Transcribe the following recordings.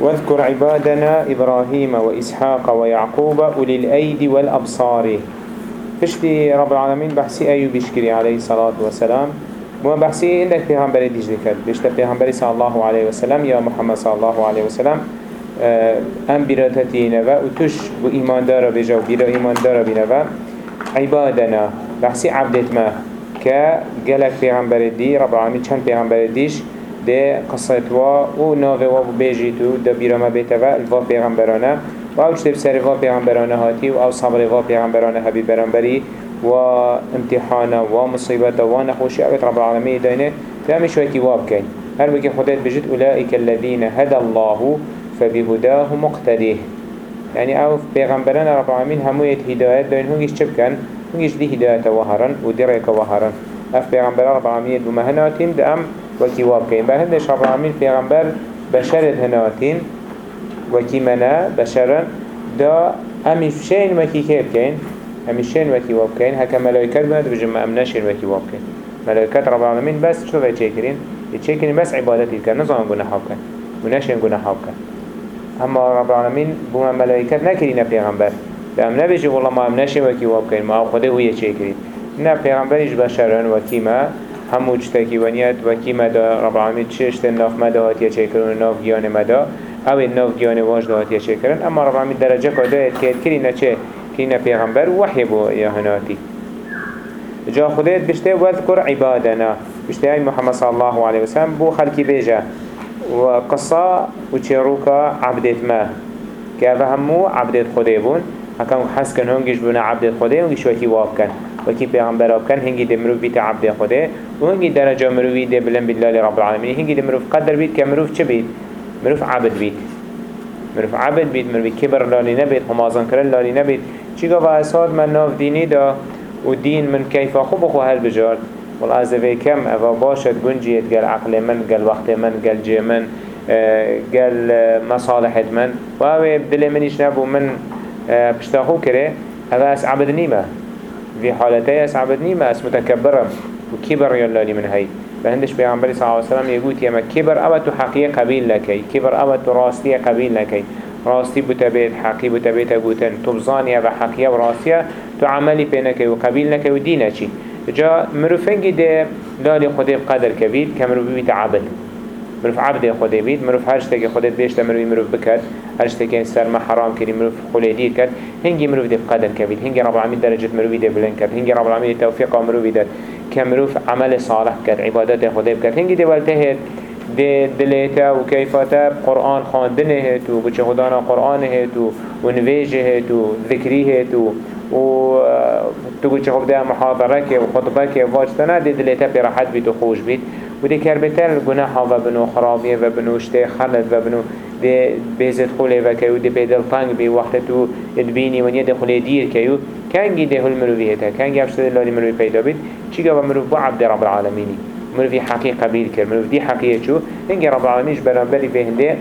واذكر عبادنا إبراهيم وإسحاق ويعقوب أولي الأيدي والأبصار. فشتي رب العالمين بحسي أيوب بشكري عليه الصلاة والسلام. مو بحسي عندك پیغمبر ديش ذكر بشت پیغمبر صلى الله عليه وسلم. يا محمد صلى الله عليه وسلم. أم براتتي نوا. وتش بو إيمان دارا بجا و إيمان دارا بنوا. عبادنا. بحسي عبدت ما. كجلك پیغمبر دي. رب العالمين چند پیغمبر ديش. ده قصة وا و ناوه وا بيجيتو ده بيرما بيتوا الوا پیغمبرانه. و أو چتب سر وا پیغمبرانه هاتی و أو صبر وا پیغمبرانه هبی برانبری. و امتحانه و مصیبت و نخوشی اوت رب العالمین داینه. فهمش وکی واب کن هر وکی خودت بجد اولئك الذين هدى الله فبهداه مقتديه يعني أو پیغمبران رب العالمين هموية هدايات داين هنگيش چه بكن هنگيش دي هداية وهرن و دريك وهرن اف پیغمبران رب العالمين بمهناتين ده ام وكي وابكين بل هندش رب العالمين پیغمبر بشرت هناتين وكي منا بشرن دا امي فشين وكي كيبكين امي شين وكي وابكين هكا ملايكات بند بجمع امناشين وكي وابكين ملايكات رب العالمين بس شو في تشيكرين تشيكرين بس عبادتي كان نظام قنا حوكا وناشين قنا حوكا اما رب العالمين بما ملايكات نكرين پیغمبر ام نبيجي والله ما امناشين وكي وابكين ما خده هو يتشيكرين نا پیغمبرش بشرن وكي ما همو جتاكي ونيت وكي مدى رب العالمين تشيشت الناف مدى هاتيا چيكرون الناف جيان مدى أو الناف جيان واجد هاتيا چيكرن اما رب العالمين درجة كده كيد كرينا چه كرينا پیغمبر وحي بو يهناتي جا خديت بشته واذكر عبادنا بشته اي محمد صلى الله عليه وسلم بو خلقي بيجا وقصة وچيروكا عبدت ما كافا همو عبدت خده هكذا حس كان هنگيش بنا عبدت خده هنگيش وكي واب كان وكي پیغمبر كان هنگي ده مروف بيت عبد خده وهنگي درجة مروفي ده بلن بالله رب العالمين هنگي ده مروف قدر بيت كمروف چه بيت مروف عبد بيت مروف عبد بيت مروف كبر لالي نبيت همازن کرن لالي نبيت چي قفا اساد من ناف ديني دا ودين من كيف خوب خو هل بجارد. والازوه كم افا باشد گنجيت قال عقل من قال وقت من قال جي من قال مصالحة من. وهو بدل منيش نبو من بشتاخو كره هذا أس عبد نيمه في حالتي أس عبد نيمه أس متكبرم وكبر يلالي من هاي. فهندش بيعنبري صلى الله عليه وسلم يقول يما كبر أبا حقيقة قبيل لكي كبر أبا راستية قبيل لكي راستي بتبيت حقي بتبيت أبوتن. تبزاني أبا حقية وراستية تعملي بينك وقبيل لك ودينك جا مروفنجي ده لالي خده بقدر كبير كمروف بيت عبد. مروف عبد خده بيت مروف هرشتك خده بيشت مروف مروف بكت هرشتك سر ما حرام كري مروف خليدير كت هنجي مروف ده بقدر كبير هنجي رب العالمين درجة مروف ده بلن كت هنجي رب العالمين توفيق مروف ده كمروف عمل صالح كت عبادات خده بكت هنجي ده والتهت ده دليتا وكيفاتا قرآن خاندنه هتو بچه خدانا قرآن هتو ونواجه هتو ذكري هتو و تقول چه خب ده محاضره که و خطبه که واجتنا ده دلتا پی راحت بید و خوش بید. و ده کربتر گناحا و بنو خرابیه و بنو اشته خلط و بنو ده بیزت خوله و که و ده پیدل تنگ بی وقت تو ادبینی و نیه ده خوله دیر که و کنگی ده هل مروی هتا. کنگی افشته لالی مروی پیدا بید. چی گا مروف با عبد رب العالمینی؟ مروفي حقيقة بيل كر مروف دي حقيقة شو هنگي رب العالمين برانبري في هنده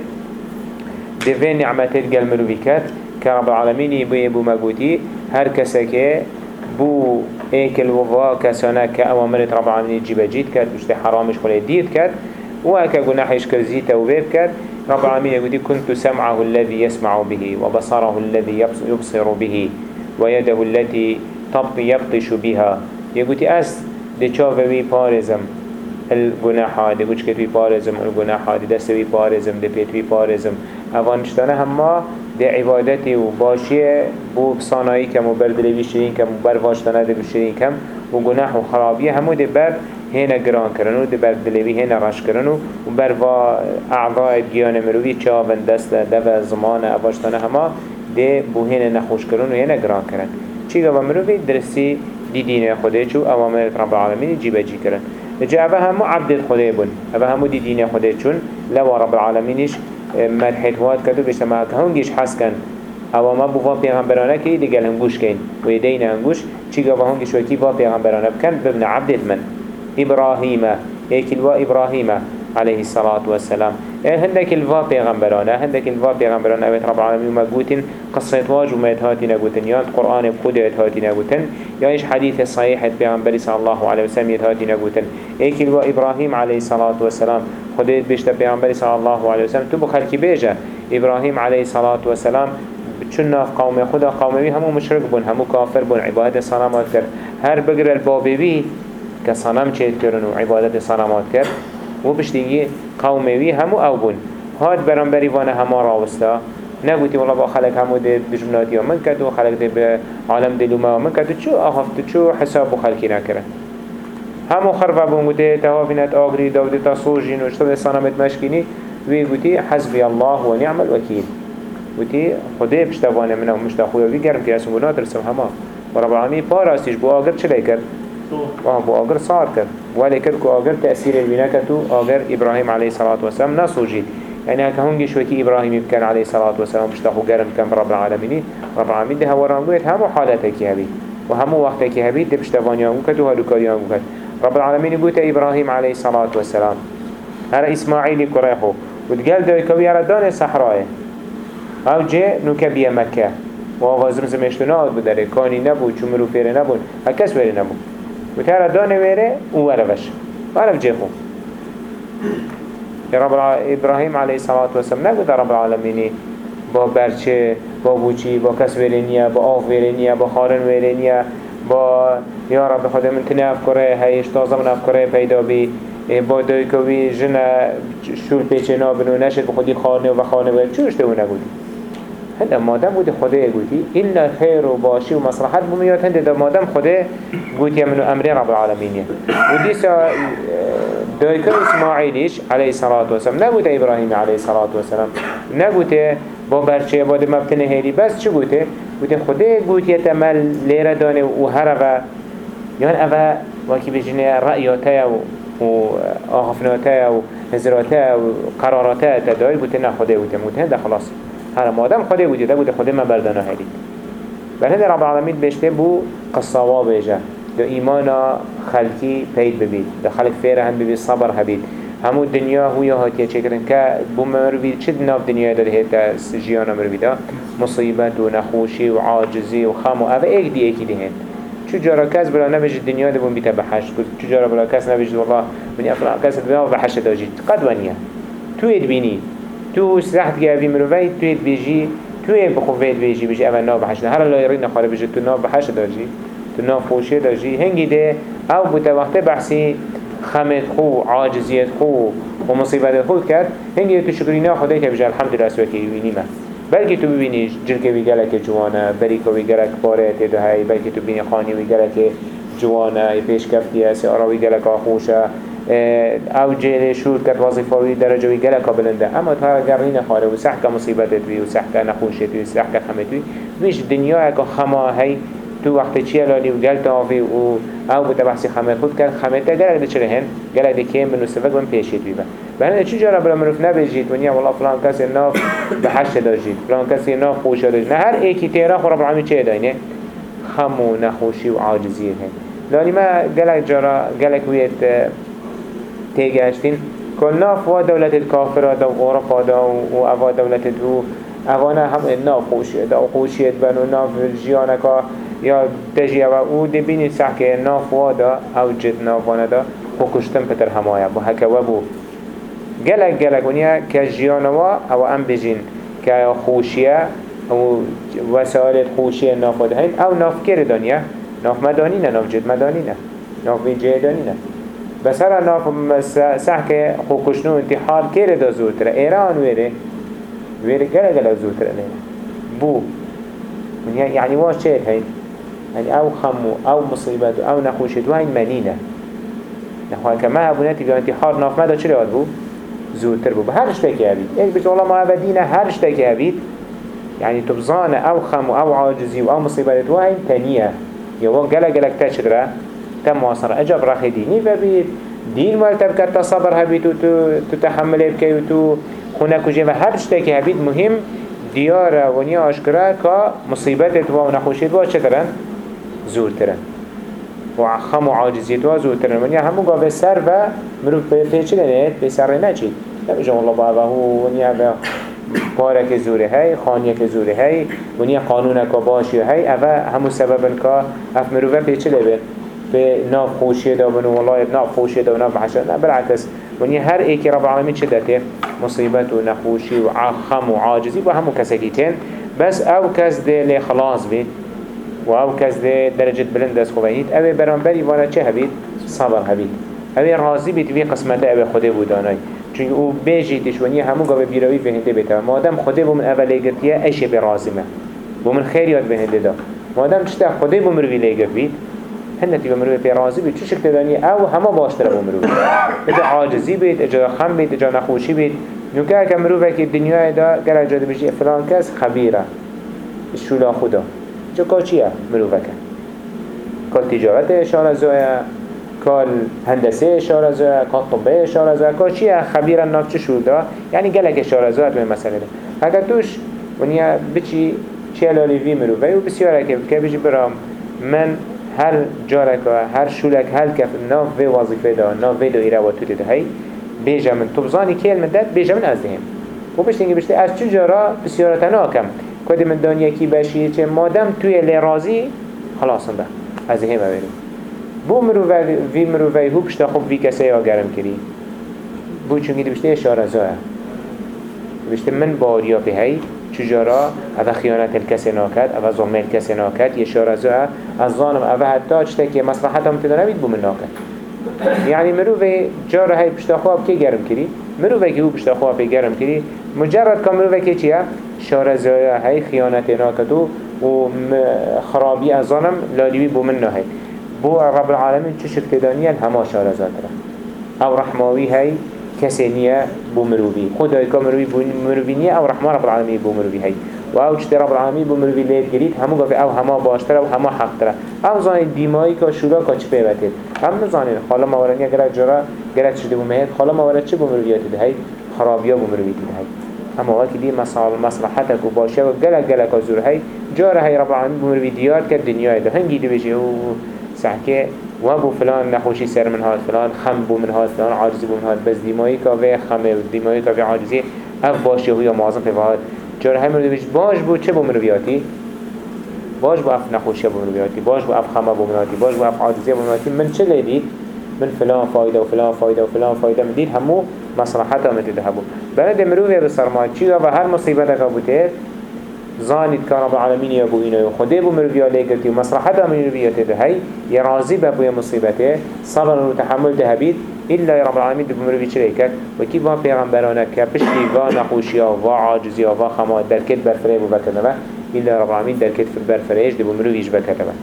دي في نعمتات قل مروفي كات كرب العالمين يبو يبو مقوتي هر كسكي بو ايكل وفا كسانا كأوامرت رب العالمين جيبا جيت كات وشتي حرامش خلي ديت كات وأكا قناحيش كرزيتا وبيب كات. رب العالمين يقول كنت سمعه الذي يسمع به وبصره الذي يبصر به ويده التي يبطش بها. يقول أس دي چاوه بارزم الجناحات دي وش كتوي بارزم الجناحات دي دستوي بارزم دي بيتوي بارزم اوانشتانه هما ده عبادتی و باشیه بو بصانایی کم و بر دلوی شیرین کم و بر کم و گناه و خرابیه همو دی بر هینه گران کرن و دی بر دلوی هینا غش کرن و بر و اعضای گیان مروی چاون دست دو زمان واشتنه همه ده بو هینه نخوش کرن و هینه گران کرن. چی گوه مروی؟ درسی دی دین خوده چو اوامر رب العالمین جی جی کرن. جا اوه همو عبد خوده بون. اوه همو دی دین خوده چون لوا رب العالمینش العالمينش مدحت واد کدو بشتا ما هنگیش حس کن. أو ما بو وان پیغمبرانه که دیگل هنگوش کن و یدین هنگوش چی گا هنگیش وکی وان پیغمبرانه بکن؟ ببن عبد من. إبراهيم ايكل وا إبراهيم عليه الصلاة والسلام. إيه هندك الفا پیغمبرانه هندك الفا پیغمبرانه اوت رب العالمين ما قوتن قصة واج وما يتهاتي نقوتن يا القرآن بخود يتهاتي نقوتن إيش حديث صحيح پیغمبر صلى الله عليه وسلم يتهاتي نقوتن إيك الوا إبراهيم عليه الصلاة والسلام خديت بيشتا پیغمبر صلى الله عليه وسلم تو بخلقي بيجا. إبراهيم عليه الصلاة والسلام چون ناف قوم خدا قومي همو مشرك بون همو كافر بون عبادت صنامات كر هر بقر البابي بي كصنم چيت کرن و عبادت صنامات كر و بشتيجي قومي همو أو بون. هاد برانبري وأنا هما راوستا نگوتی والله با خلق همو ده بجمناتی من کرد و خلق ده به عالم دلوما من کرد. چو آخفت چو حساب و خلقی نکرن همو خرفه بون گوته تهافینت آگری داوده تا سوجین و شتب صنامت مشکینی. وی گوتی حسبی الله و نعم الوکیل. گوتی خدای پشتوانه منه و مشتا خویا وی گرم که اسم ترسم همه. و رب العالمین پاراستیش بو آگر چلی کرد؟ بو آگر صار کرد. ولی کرد که آگر تأثیر الوینه کرد و آگر ابراهیم علیه صلاة و سلام نسوجید يعني هكا هنجي شوكي إبراهيم كان عليه الصلاة والسلام مشتاقو قرن كان رب العالمين رب العالمين ده هو رانقويت همو حالتك هبي وهمو وقتك هبي ده بشتفان يانقو كد وهلوكار يانقو كد رب العالمين يقول إبراهيم عليه الصلاة والسلام هذا إسماعيل كريحو وتقال ده يكوي على دان الصحراء آو جه نوكا بيا مكة وآغاز رمز مشتنات بداره كاني نبو چمرو فيره نبو هكس ويره نبو وتعالى دان ويره وورفش ورف جيخو رب إبراهيم عليه الصلاة والسلام نقول رب العالمين با برچه با بوچی با کس ورینیه با آف ورینیه با خارن ورینیه با یا رب خدا من تنه افکاره هیش تازه من افکاره پیدا بی. با دوی کوی جن شول پیچه نابنو نشد بخودی خانه و خانه و چوش تو نگودی هنده مادم بودی خدا گوتی این خیر و باشی و مصلحت بمیاد هنده دا مادم خدا گوتی منو أمر رب العالمینیه و دیسا دایکر اسماعیلیش علیه الصلاة والسلام نگوته ابراهیم علیه الصلاة والسلام نگوته با مبتنه هیلی. بس چه گوته؟ گوته خدا گوتی تمل لیره دانه و هره یان اوه وکی بجنه رأیاته و آخفناته و نظراته و قراراته تدای گوته نه خدا گوته موته خلاص هر مادم خدا گوته ده گوته خدا ما بردانه هیلی بل هنده رب العالمین بشته بو قصاوا بیجه ده ایمانا خلقی پید ببید ده خلق فیره هم ببید صبر هبید. همو دنیا هو یا هاتیه چکرن که بو مروی چه ناف دنیا داده هیتا جیانا مروی دا مصیبت و نخوشی و عاجزی و خم و اوه ایک دی ایکی دهن چو جارا کس بلا نبیج دنیا ده بون بیتا بحشت چو جارا بلا کس نبیج والله بنی افران کس بنا بحشت داجید. قد ونیا. تو اید بینی. تو سرحت گیابی مروی تو اید بیجی تو اید بخوفید بیجی بیجی اوه ناف بحشت هر الله یرین نخواره بیجی تو ناف بحشت داجی تو ناف خوشی داجی هنگی ده أو بوتا وقت بحثی خمت خو عاجزیت خو و مصیبت خود کرد هنگی تو شکرینا خدای که بجا الحمدلله سوکی یوینی ما بلکه تو ببینیش جلکه وی گلک جوانه بریکا وی گلک پاره تیدو هی. بلکه تو بینی خانی وی گلک جوانه پیش کفتی هستی آرا وی گلک آخوشه. أو جیل شور کرد وظیفه وی درجه وی گلک بلنده اما تا اگر این خاره و سحک مصیبتت وی و سحک نخوشت وی و سحک خمت وی ویش دنیا اکا خما هی تو وقت چیه لالی و گل تاوی و أو بوده بحثی خمت خود کرد خمت تا گلک ده چره هن گلک ده کم بنو سفک من پیشید بیبه بنا چی جارا بلا منوف نبیجید ونیا والله فلان کسی ناف به حشت داجید فلان کسی ناف خوش داجید نه هر ایکی تیرا خو رب العالمین چه داینه خم و نخوشی و عاجزی هن لالی ما گلک جارا گلک ویت تیگشتین کل ناف و دولت کافر دا و غرفا دا و اوا دولت دو اوانا هم ناف خوشید دا و خوشید بنو ناف جیانکا یا تجی و أو دی بینی سحکه ناف جد نافانه دا خو کشتن پتر همایا با هکا و بو گلک گلک ونیا که جیانوا أو ام بجین که خوشیه أو وسائل خوشیه ناف وادا هین أو ناف کر دانیه ناف مدانی نه ناف جد مدانی نه ناف وی جهدانی نه بس هر ناف سحکه خو کشنو انتحار کر دا زودتره ایران ویره؟ ویره گلک گلک زودتره بو. يعني واش شيء هين يعني أو خمو أو مصيبت أو نخوشت وين منينه نخواه كما ابوناتي بيان انتحار ناف ماذا چرا بو؟ زودتر بو. هر اشتاكي هبيت ايك بيت والله ما ابدينا هر اشتاكي هبيت يعني تبزان أو خمو أو عاجزي أو مصيبت وين تانية يوان قلق قلق تشرا تم واصر اجاب راخي ديني فبيت دين والتب كتا صبر هبيت و تتحمل بكي و تو خونك وجيبه هر اشتاكي هبيت مهم ديارة ونيا اشكرا كا مصيبتت و نخوشت و چترن زورترن و خم و عاجزیت و زودتر ونیا همو گاوه سر و مروف پیچه لنید به سر نچید نمیشه والله با هو ونیا به پارک زوره خانیه که زوره هی ونیا قانون که باشی هی. اوه همو سبب که اف مروفه پیچه لبید به ناف خوشی دا بنو والله ناف خوشی دا و ناف حشر نه بالعکس ونیا هر ایکی رب العالمین چه داته مصیبت و نخوشی و خم و عاجزی و همو کسکیتین بس أو کس ده لی خلاص بید و أو کس ده درجة بلند دست خوبهید اوه برانبری وأنا چه هبید؟ صبر هبید اوه راضی بید وی قسمت اوه خوده بودانای چون أو بیجیتش ونیا همو گاوه بیروی بهنده بیتا مادم خوده بو من اوله گرتیه ایشه برازمه بو من خیریات بهنده دا. مادم چتا خوده بو مروی لگرت بید؟ هنتی بمروی پی راضی بید چه شکل دانی او همه باشتر بمروی اجا عاجزی بید اجا خم بید اجا نخوشی بید نوکه که مروی که دنیای دا گره جاده بشی فلان کس خبیره. شولا خدا. چه کا چیه مروفه که کال تجارت اشاره زویه. کال هندسه اشاره زویه. کال طبه اشاره زویه. کال چیه؟ خبیر ناف چه شولا یعنی گلک اشاره زویه به مسئله. اگر توش ونیا بچی چیه لالیوی مروفه و بسیاره که که بجی برام من هر جارکا هر شولک هر کف ناف و وظیفه دا ناف و ایره و توده هی بیجه من تو بزانی که علم داد بیجه من از دهیم و بشتنگی بشتی از چه جارا بسیارتا ناکم کدی من دنیا کی بشی چه مادم توی لرازی خلاصم با. از دهیم بریم. بو مرو وی مرو وی هو بشتا خوب وی کسی آگرم کری. بو چونگی دی بشتی اشاره زایه بشتی من باریا به هی. چجارا؟ اوه خیانت کسی ناکد اوه ظلمه کسی ناکد یه شارزو از ظانم اوه حتی چطه که مصلحت هم تدا نمید بومن ناکد. یعنی مروه جا را های پشتا خواب که گرم کری؟ مروه که او پشتا خواب گرم کری؟ مجرد که مروه که چیه؟ شارزو های خیانت ناکد و خرابی از ظانم لالیوی بومن ناکد بو رب العالمین چشت که دانیل همه شارزات را او رحماوی های کسی نیه بو مروی خدای که مروی بو مروی نیه أو رحمان رب العالمین بو مروی هی و أو چطور رب العالمین بو مروی لید گرید همو گفت أو همه باشتره و همه حق تره أو زانی دیمایی که شورا که چه پیوتید هم نزانید خالا مورنی گرد جرا گرد شده بو مهید خالا مورد چه بو مرویات ده هی خرابیا بو مروی ده هی اما وقتی دی مسال مصلحتك و باشه و گلک گلک زور هی رب العالمین بو مروی دیار ده هنگی دو بشه و سحکه وابو فلان نخوشي سر من هاد فلان خم بو من هاد فلان عاجزي بو من هاد. بس ديمائي كافي خمه و ديمائي كافي عاجزي اف باشي هو يا معظم في هاد. جار هم رو باش بو چه بو مروياتي باش بو اف نخوشي بو مروياتي باش بو اف خمه بو مروياتي باش بو اف عاجزي بو مروياتي من چه لديد من فلان فايدة وفلان فايدة وفلان فايدة من ديد همو مصلحتها من تدهبو بلد مروي بسرمان چي و هر مصيبتك ابو زانید که رب العالمین یا بو اینو خدا بو مرویا لیگرتی و مصلحت من مرویا تده هی یا راضی بو یا مصیبته صبر و تحمل ده بید إلا رب العالمين دب مروي چرا کرد و کی با پیغمبرانه که پشتی و نخوشی و عاجزی و خما در کت برفره بو بکنه إلا رب العالمين در کت برفرهش دب مرویش بکنه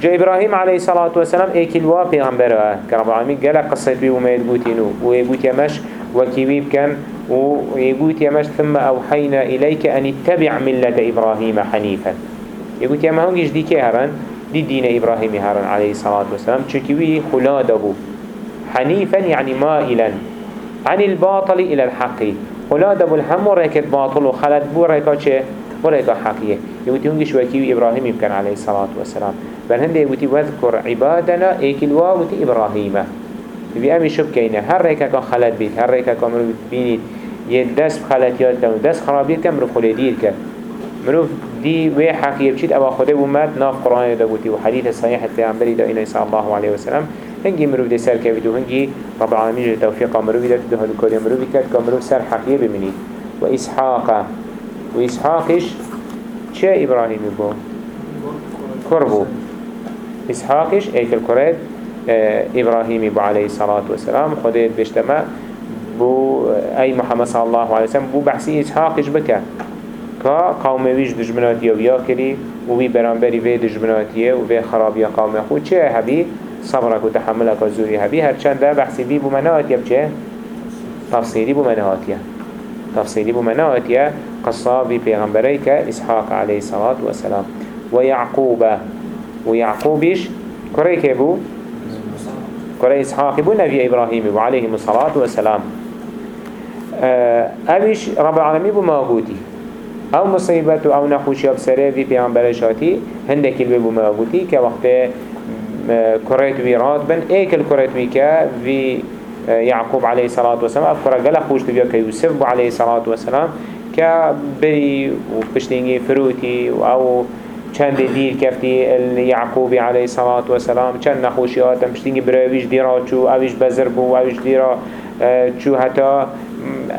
جا إبراهيم عليه الصلاة والسلام ايكي الوا پیغمبره که رب العالمين قال قصة بي وما يدبوتينو ويبوت يمش وكيويب كان ويقول يمش ثم أوحينا إليك أن اتبع ملة إبراهيم حنيفا. يقول يا ما هنجيش دي كهران دي دين إبراهيم هران عليه الصلاة والسلام. چكوي خلاد أبو. حنيفا يعني مائلا. عن الباطل إلى الحق. خلاد أبو الهم ركت باطل وخلد بو ركا چه؟ وركا حقية. يقول هنجيش وكيوي إبراهيم يمكن عليه الصلاة والسلام. بل هنده يقول واذكر عبادنا ايكل واوت إبراهيم. بی امی شب کینه هر ریکا کان خلط بید هر ریکا کان مرو بینید یه دست خلطیات کن دست خرابیت کن مرو خلی دیر کن مرو دی وی حقیه بچید اوا خوده بومد ناف قرآن دا بودی و حدیث صحیح پیغمبری دا اینا صلی الله علیه وسلم هنگی مرو دی سر کوید و هنگی رب العالمین جو توفیق مرو بیدد دو هدو کاری بیکرد که مرو سر حقیه ببینید. و اسحاق و اسحاقش چه ابراهیمی بو؟ کربو اسحاقش ایکل کرد إبراهيم بو عليه الصلاة والسلام خديت بيشتما بو أي محمد صلى الله عليه وسلم بو بحثي إسحاقش كا قوم ويش دجمناتي ويا كري وبي برانبري في دجمناتي وبي خرابيا قوم خود چه هبي؟ صبرك وتحملك وزوري هبي. هرچند ده بحثي بي بو مناتي بچه؟ تفصيلي بو مناتي تفصيلي بو مناتي قصة بي پیغمبريك إسحاق عليه الصلاة والسلام. ويعقوب ويعقوبش كريك بو؟ كره إسحاق بو نبي إبراهيم بو عليه الصلاة والسلام. أبيش رب العالمين بو موجودي أو مصيبت أو نخوشي بسره في پیغمبرشاتی هندك الوی بو موجودي كوقت كريت ويرات بن. ايكل كريت ويكا في يعقوب عليه الصلاة والسلام أفكرا قلق خوش تبيا كيوسف عليه الصلاة والسلام كبري وبشتينجي فروتي أو چند دیر کفتی یعقوبی علیه الصلاة والسلام چند نخوشیات هم پشتینگی برایویش دیرا چو اویش بزر بو اویش دیرا چو حتی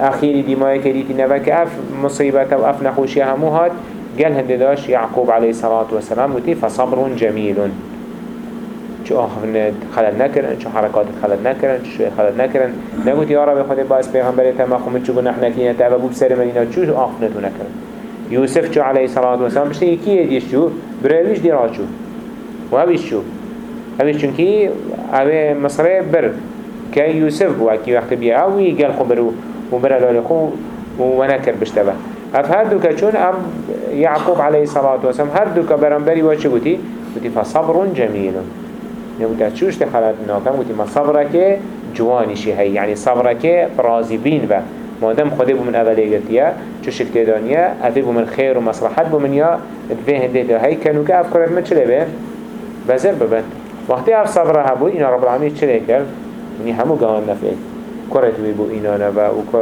اخیری دیمای نوه که اف مصیبت و اف نخوشی همو هات قال هنده داش يعقوب عليه الصلاة والسلام وتي فصبر جميل شو آخرنا خلد نكرن شو حركات خلد نكرن شو خلد نكرن نقول يا رب خد باس پیغمبر تما خو من چو نحن كينا تابا بو بسر مدينة شو آخرنا تو نكرن يوسف شو عليه الصلاة والسلام بشتي كي يديش شو؟ براويش دي راشو وهبيش شو؟ هبيش چونكي اوه مصر بر كي يوسف بو اكي وقت بيا أوي قال خو برو وبرا لالي خو ونكر بشتبه أف هر دو چون أم يعقوب عليه الصلاة والسلام هر دو برانبري واچه گوتي گوتي فصبر جميل. نقول تشوش تخلت ناكم قلت ما صبرك جواني شي هي يعني صبرك راضي بين با. ما دام خده بو من اولی گرتیا چو شکل دانیا اوی بو من خیر و مصلحت بو من یا ادفه هنده ده هی کنو که اف کرد من چله بین؟ بزر ببن. وقتی اف صبره هبو اینا رب العالمین چله کرد؟ ونی همو گوان نفعی کرد بی بو اینا نبا و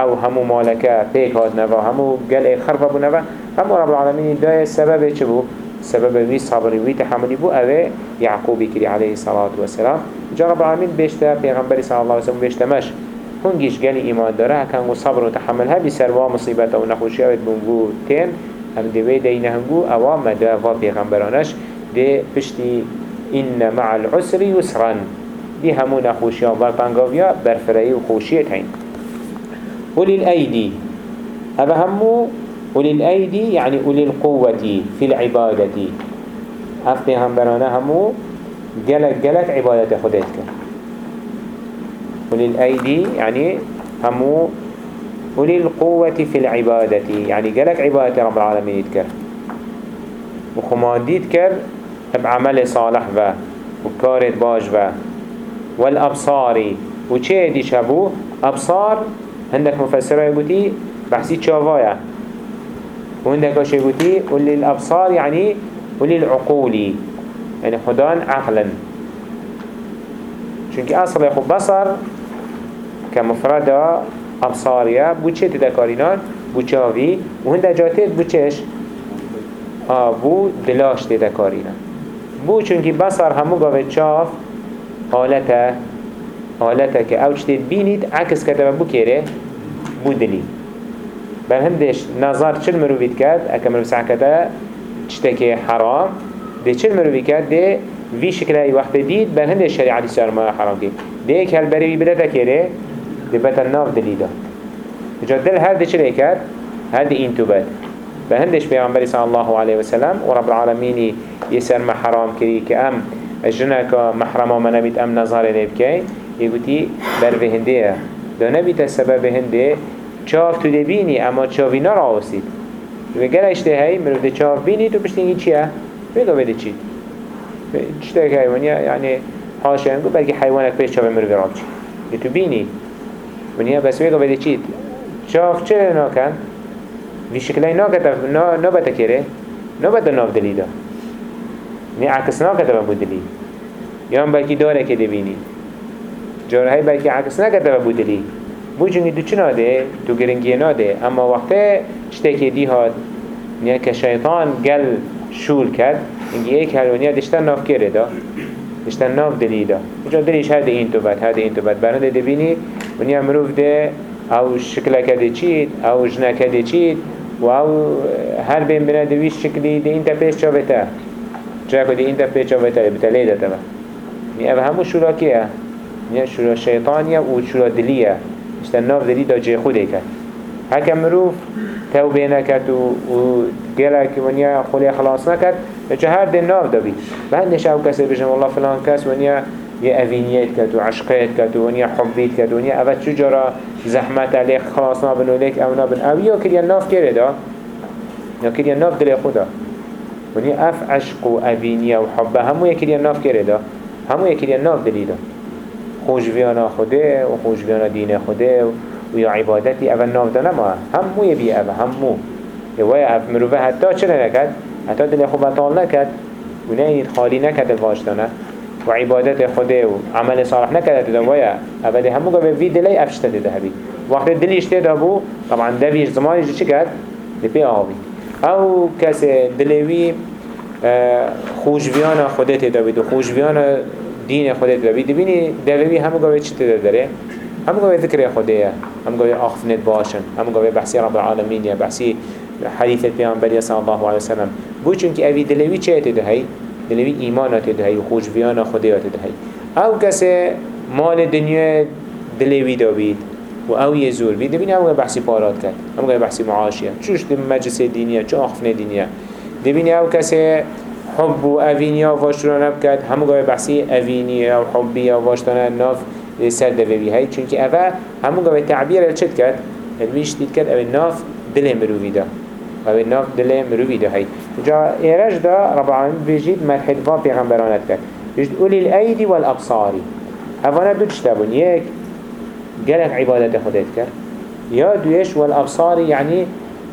أو همو مالکه پیک هاد نبا همو گل خرف بو نبا همو رب العالمین ده سبب چه بو سبب وی صبری وی تحملی بو اوه یعقوبی کری علیه الصلاة والسلام جا رب العالمین بیشتر پیغمبری صلی اللہ علیہ وسلم بیشتمش هنگیش گلی ایمان داره هکن و صبر و تحمل. ها بی سروا مصیبت و نخوشی ها بونگو تین. هم دوی دینه هنگو اوا مده و پیغمبرانش ده پشتی این مع العسر یسرا دی همو نخوشی ها برپنگاویا برفرهی و خوشیت هین أولي الأيدي هذا همو أولي الأيدي يعني أولي القوة في العبادة أف بيغمبرانا همو جلك جلك عبادة خدتك أولي الأيدي يعني همو أولي القوة في العبادة. يعني جلك عبادة رب العالمين يتكر. وخماندي يتكر بعمل صالح با وكارت باش با. والأبصار وچه دي شبو أبصار هندك مفسرة يقولي بحسي تشافايا. وهندك اش يقولي ولي الأبصار يعني ولي العقولي يعني خدان عقلا. چونك أصل يخو بصر كمفردة أبصاريا بو چه تدكارينان بو چاوي وهنده جاتت بو چش بو دلاش تدكارينان بو چونك بصر همو قاوه چاف حالته حالته که او بینید عکس کتبه بو کره بو دلی بل هندش نظر چل مروفید کرد اکا مروف سعکته چتک حرام ده چل مروفید کرد ده وی شکل ای وقت دید بل هندش شریعتی سر ما حرام کرد ده هل بری بدتا کره ده بتا ناف دلی داد جا دل هر ده چل کرد هر ده این تو بد بل هندش پیغمبری صلی الله علیه وسلم و رب العالمینی يسر ما حرام كري كأم الجنة محرمة ما نبيت أم نظر نبكي يقولي بر هندية دو نبيت السبب هنده چاف تو دبینی أما چاوی نراوستید و گل اشته هی مرو ده چاف بینی تو بشتینگی چیه؟ بگو بده چید چطور که حیوانیه یعنی حاشا هنگو بلکه حیوانک پیش چاوی مرو راب چید تو بینی. ونیا بس بگو بده چید چاف چه ناکن؟ وی شکلی ناکتب نابتا کره؟ نابتا ناف دلیدا. نی عکس ناکتب بود دلی. یا هم بلکه داره که دبینی. جاره های بلکه عکس ناکتب بود دلی. بو جنگی دو چنا ده تو گرنگی ناده. اما وقتی شتکی دی هاد نیا که شیطان گل شول کرد اینگی ایک هلونیا دشتن ناف کرده دا. دشتن ناف دلی دا اجا دلیش هر ده این تو بد هر این تو بد. برنده ده بینی ونیا مروف ده أو شکل کده چید أو جنه کده چید و أو هر بین بنا دویش شکلی ده این تا پیش چا بتا چرا که ده این تا پیش چا بتا بتا لیده تا نیا أو همو شورا کیه نیا شورا شیطانیه و شورا دلیه اشتن ناف دلی دا جه خوده کرد هکم مروف توبه نکرد و, و گلک ونیا خولی خلاص نکرد چه هر دن ناف دا بید و هندش أو کسی بجم الله فلان کس ونیا یه اوینیت کرد و عشقیت کرد و ونیا حبیت کرد ونیا اول چجارا زحمت علیه خلاص نابن و لیک او نابن. او یا کریا ناف کرده دا یا کریا ناف دلی خودا ونیا اف عشق و اوینیا و حبه. همو یکریا ناف کرده دا. همو یکریا ناف دلی دا. خوشویانا خوده و خوشویانا دین خوده و یا عبادتی اول ناف دانه ما همو یبی اول همو یوای اف مروفه حتی چه نکد حتی دل خوب نکد ونين خالي نكد الواجدانه وعبادت خده وعمل صالح نكدت دوايا أبدا همو قبل في دلي أفشت تدهبي وقت دلي اشتد أبو طبعا دبيش زماني جو چكت لبي آبي أو كس دلوي خوشبيانا خده تدابيد وخوشبيانا دين خده تدابيد دبيني دلوي همو قبل چت تداره همو قبل ذكر خده همو قبل أخفنت باشن. همو قبل بحثي رب العالمين يا بحثي حديث البيان صلى الله عليه وسلم بو چونك أبي دلوي چه تدهي دلوی ایمانات دهی و خوشبیان خدایات دهی. او کسی مال دنیا دلوی دابید و او یه زور بید. دبین او بحثی پارات کرد. او بحثی معاشیه. چوش دم مجلس دینیه چو آخفن دینیه دبین او کسی حب و اوینیا واشتران بکد همو گاه بحثی اوینیا و حبیا واشتران ناف سر دوی هی. چونکه اوه همو گاه تعبیر چد کرد؟ الویش دید کرد او ناف دل مروی ده أو ناف دل مروی ده هی جا ایرش دا رب العالمین بجید مرحد با پیغمبرانت کرد. بجید اولی الایدی والابصاری. اوانه دو چتابون یک گلک عبادت خودت کرد. یا دویش والابصاری یعنی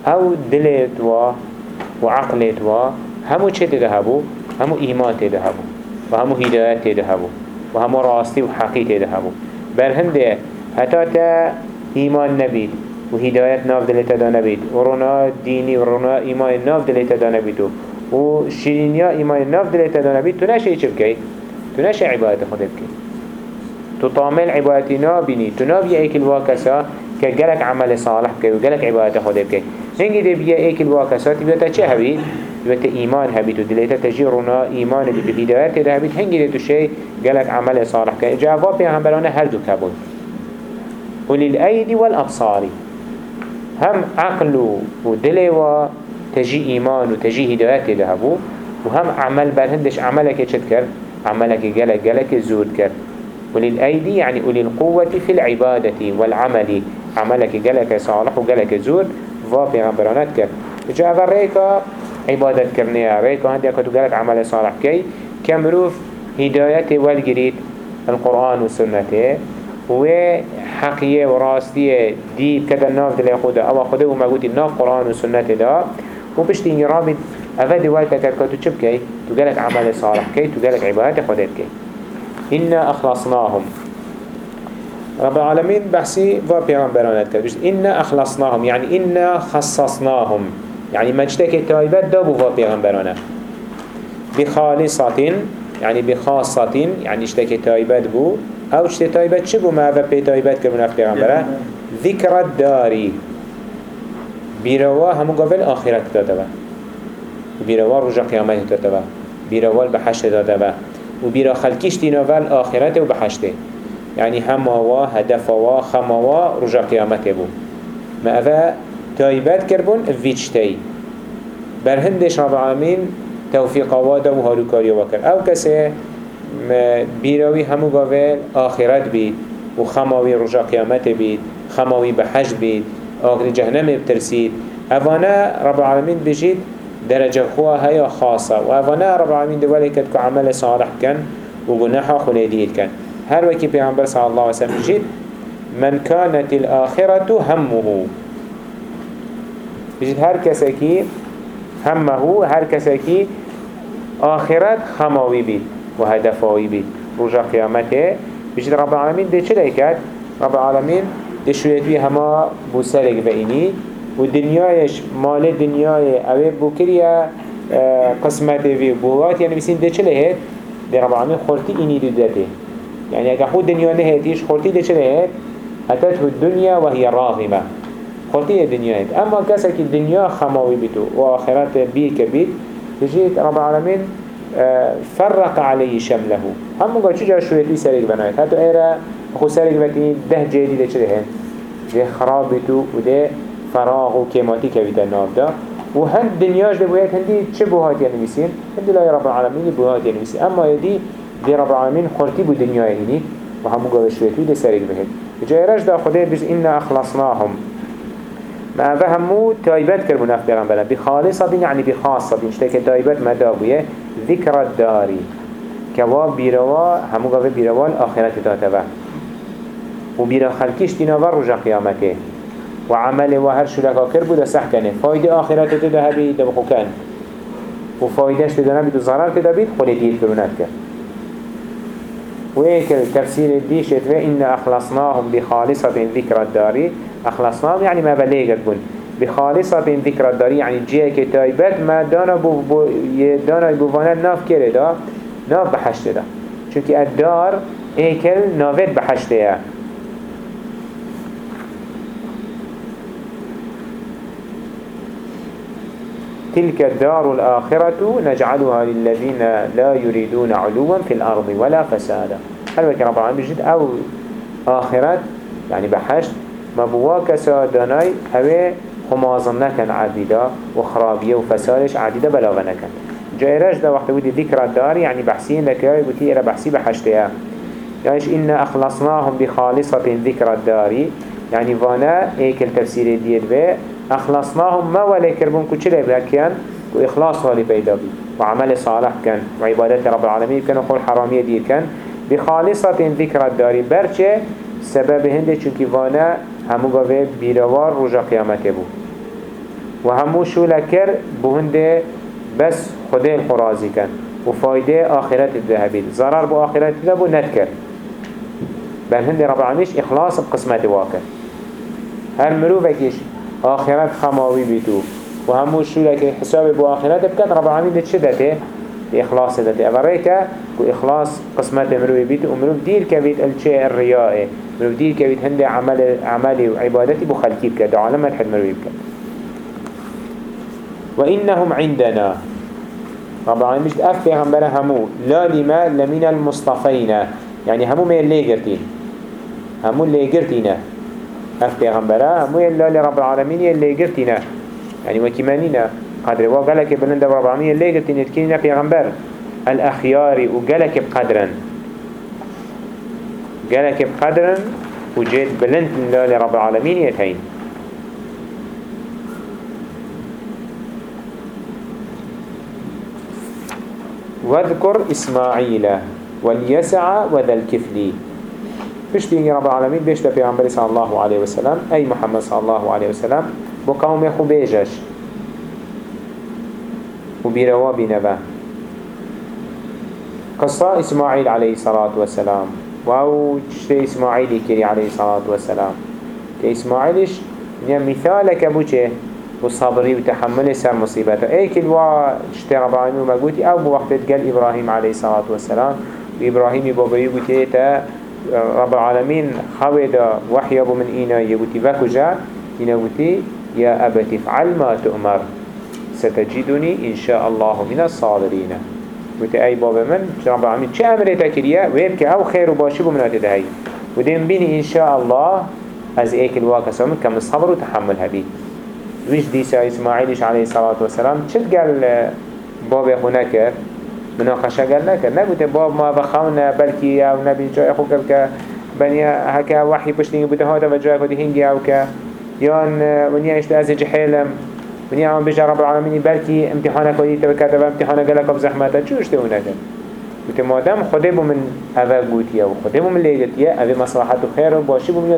أو دلت و وعقلت و همو چه تدهبو همو ایمان تدهبو و همو هدایت تدهبو و همو راستی و حقی تدهبو برهنده حتی تا ایمان نبید. و هدایت ناف دلتا دا نبید و رونا دینی و رونا ایمان ناف دلتا دا نبید و شیرینیا ایمان ناف دلتا دا نبید تو نشه چه بکی؟ تو نشه عبادت خود بکی. تو طامل عبادتی نابینی. تو نابی ایکل واکسا که گلک عمل صالح بکی و گلک عبادت خود بکی. هنگی ده بیا ایکل واکسا تبیتا چه هبید؟ تبیتا ایمان هبید و دلتا تجی رونا ایمان دی به هدایت ده هبید هنگی ده شی گلک عمل صالح بکی. جواب پیغمبرانه هر دو کبود وللأيدي والأبصار هم عقل و دل و تجي إيمان و تجي هدايات لهبو و هم عمل برهندش عملك چد كر عملك جلك جلك زود كر وللأيدي يعني أولي القوة في العبادة والعمل عملك جلك صالح و جلك زود و پیغمبرانت كر جاء ريكا عبادت كرنيا ريكا عندي أكتو جلك عمل صالح كي كمروف هدايته والجريد القرآن والسنة و حقیه و راستیه دید کده ناف دل خوده أو خوده و مگوتی ناف قرآن و سنت دا. و پشت این رابط اوه دوال تکر که تو چه بکی؟ تو گلک عمل صالح کی؟ تو گلک عبادت خوده بکی إنا أخلصناهم. رب العالمين بحثي و پیغمبرانت کرد. إنا أخلصناهم يعني إنا خصصناهم. يعني مجتك تايبت دابو و پیغمبرانه بخالصة يعني بخاصة يعني اشتك تايبت بو أو چه تایبت چه بو معوه پی تایبت کرد نفت پیغمبره ذکر داری. بیروا همون قبل آخرت داده و بیروا رجا قیامت داده با بیروا بحشت داده با و بیرا خلکیش دیناول آخرت و بحشته يعني هموا هدفوا خموا رجا قيامت بو ما أفا تايبات كربون فيجتاي برهندش رب العالمين توفيق وادا وهاروكاري وكر أو كسي بیراوی همو گاوه آخرت بید و رجا قیامت بید خماوی بحج بید آخر جهنم بترسید. اوانه رب العالمین بجید درجه خواه هیا خاصة و اوانه رب العالمین دولی کد که عمل صالح کن و گناح خلیدید کن هر وکی پیغمبر صلی الله علیه وسلم بجید من كانت الآخرة همه. بجید هر که همه هر که آخرت خماوی بید. و هدفایی بید رجا قیامته بجد رب العالمین ده چه لیکد؟ رب العالمین ده شویتوی همه بوسرک و اینی و دنیایش مال دنیای اوه بو کریا قسمت وی بوات یعنی بسین ده چه لهید؟ ده رب العالمین خورتی اینی دو داته يعني اگه خود دنیا نهیتیش خورتی ده چه لهید؟ أتته الدنيا وهي راغمة خورتی دنیا اما کسی که دنیا خماوی بیتو و آخرت بیر کبید بجید رب العالمین فرق عليه شمله. هم قال چجا شويتي سرق بنايت هاتو ايرا خو سرق بكي ده جيدي ده چده هن ده خرابتو وده فراغ و كيماتي كويتا النار ده و هند دنياش ده بوهات هندي چه بوهات بسين هندي لا رب العالمين بوهات بسين اما يدي دي رب العالمين خلتي بو دنيا هني و هم قال شويتي ده سرق بهن. جايراش ده خده بس إنا أخلصناهم. ما فهمو تايبات كربو نفت پیغمبران بخالصة يعني بخاصة اشتاك تايبات مدابوية ذكر الداري كوا بيروا همو قوة بيروا الآخرة تاتبا وبيرا خلقش تناوا رجا قيامته وعمل وهر شلكا كربو دا سحكنه فايدة آخرة تتده بي دبخو كان وفايدهش تدنا بيت وزرار كده بيت خلي دير كرونات كر وهيك التفسير الديش يتوى إن أخلصناهم بخالصة ذكر الداري أخلصناهم يعني ما بليغت بون. بخالصة ذكر الداري يعني جيه كتايبت ما دانا بو, بو دانا بوانا ناف كره دا ناف بحشت دا چونك الدار ايكل نافت بحشته تلك الدار الآخرة نجعلها للذين لا يريدون علوا في الأرض ولا فسادا. هل بك رب العالمين بجد؟ أو آخرت يعني بحشت مبواك ساداناي هوا خمازن نكن عديدة وخرابية وفسادش عديدة بلاغ نكن جايرش ده وقت ودي ذكر الدار يعني بحسين لك يا بتي إلى بحسي بحشتها يعني إنا أخلصناهم بخالصة ذكر الدار يعني فانا ايك التفسير دير به أخلصناهم ما ولا كربون كتشلي بكيان وإخلاص هالي بيدا بي وعمل صالح كان وعبادات رب العالمين كان وقول حرامية دير كان بخالصة ذكر الدار برچه؟ سبب هنده چونكي فانا همو قوه بيروار رجا قيامته بو وهمو شو لكر بهنده بس خده الخرازي كان وفايده آخرت الذهبين ضرر بو آخرت الذهب نتكر بل هنده رب العالمين إخلاص بقسمة واكر هر مروفكيش آخرت خماوي بيتو وهمو شو لك حساب بو آخرت بكت رب العالمين ده إخلاص دته أبريكا كو إخلاص قسمة مروي بيت ومروف دير كبيت الشيء الرياء مروف دير كبيت هنده عمل عملي وعبادتي بو خلقي بكت عالم الحد مروي بكت وإنهم عندنا. رب العالمين مش أف بيغمبر همو. لا لما لمن المصطفين. يعني همو ما اللي قرتين همو اللي قرتينه اف پیغمبره همو الله لرب العالمين اللي قرتنا يعني وكمانينا قدر وقالك بلند رب العالمين اللي قرتنا تكيننا پیغمبر. الأخيار وقالك بقدرا. قالك بقدرا وجيت بلند لرب العالمين يتين. واذكر إسماعيل واليسع وذا الكفلي بشتي رب العالمين بيشتا پیغمبر صلى الله عليه وسلم. أي محمد صلى الله عليه وسلم. بقوم يخو بيجش. وبيروا بنبا. قصة إسماعيل عليه الصلاة والسلام. واو تشتي إسماعيل كري عليه الصلاة والسلام. كإسماعيلش مثالك أبو وصبري وتحمل سر مصيبته اي كل وا تشتي رب العالمين وما أو بوقت قال إبراهيم عليه الصلاة والسلام. وإبراهيم بابا قلت رب العالمين خوي وحي أبو من إينا يقولي وكجا إينا يقولي يا أبت افعل ما تؤمر. ستجدني إن شاء الله من الصابرين قلت أي بابا من رب العالمين چه أمره تكريا ويبكي أو خير وباشي بمنات دهي ودين بيني إن شاء الله از ايك الواقع سومن كم الصبر وتحمل هبي ويش ديسا إسماعيلش عليه الصلاة والسلام چد قال بابا هناك مناقشة قال نکر نگوته باب ما بخونه بلکی أو نبی جای خو کل که بنیا هکا وحی پشتینگی بوده هادا و جای خودی هنگی أو که یان ونیا اشت از جحیلم ونیا هم بجا رب العالمین بلکی امتحانه کدی تبکت و امتحانه گلک و زحمته چو اشته اونه کن گوته مادم خوده بو من اوه گوتیه و خوده بو من لیگتیه اوه مصلحت و خیر و باشی بو من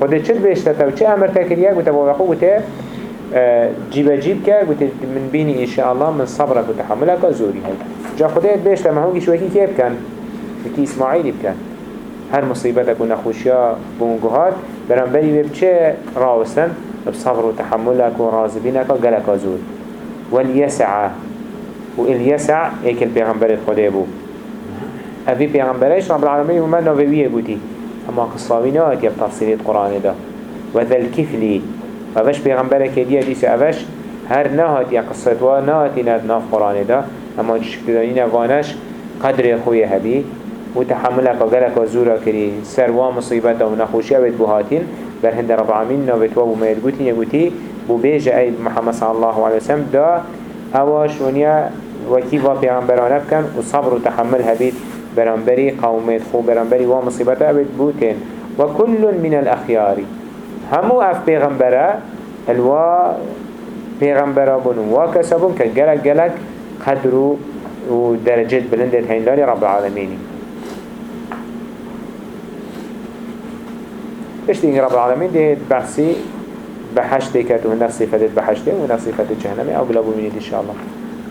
یاد ایرد هی گوته خوده چل بیشتته و چه أمر تکریه گوته بابا خو گوته جيب جيب كا قلت من بيني إن شاء الله من صبرك وتحملك زوري هاي جا بيش لما هونجي شوكي كيف كان وكي إسماعيل كان هر مصيبتك ونخوشيا بونجوهات برام بري بچه راوستن. بصبر وتحملك ورازبينك وقالك زور واليسع واليسع ايك البيغمبر الخدي بو أبي بيغمبرش رب العالمين وما نووية قوتي أما قصاوينات يبتفصيل القرآن ده وذا الكفلي اوش پیغمبر دیه دیسه اوش هر نهات یا قصت و نهاتی ند ناف قرآن دا. اما شکلانی نوانش قدر خوی هبی. و تحملک و گلک و زورا کری. سر و مصیبت و نخوشی اوید بهاتین بر هند رب العالمین نویت و بمید گوتین یگوتی بو بیج ای محمد صلی الله علیه وسلم دا. اواش ونیا وکی و پیغمبرانه بکن و صبر و برانبری قومت خو برانبری و مصیبت اوید بوتین. و کل من الاخیاری همو اف پیغمبره الوا پیغمبره بون و کسبون که گلک گلک قدر و درجات بلندت هنداری رب العالمين بشتين رب العالمين ده بحثي بحشت كات وهناك صفات بحشت وهناك صفات جهنم أو بلا بمينيت إن شاء الله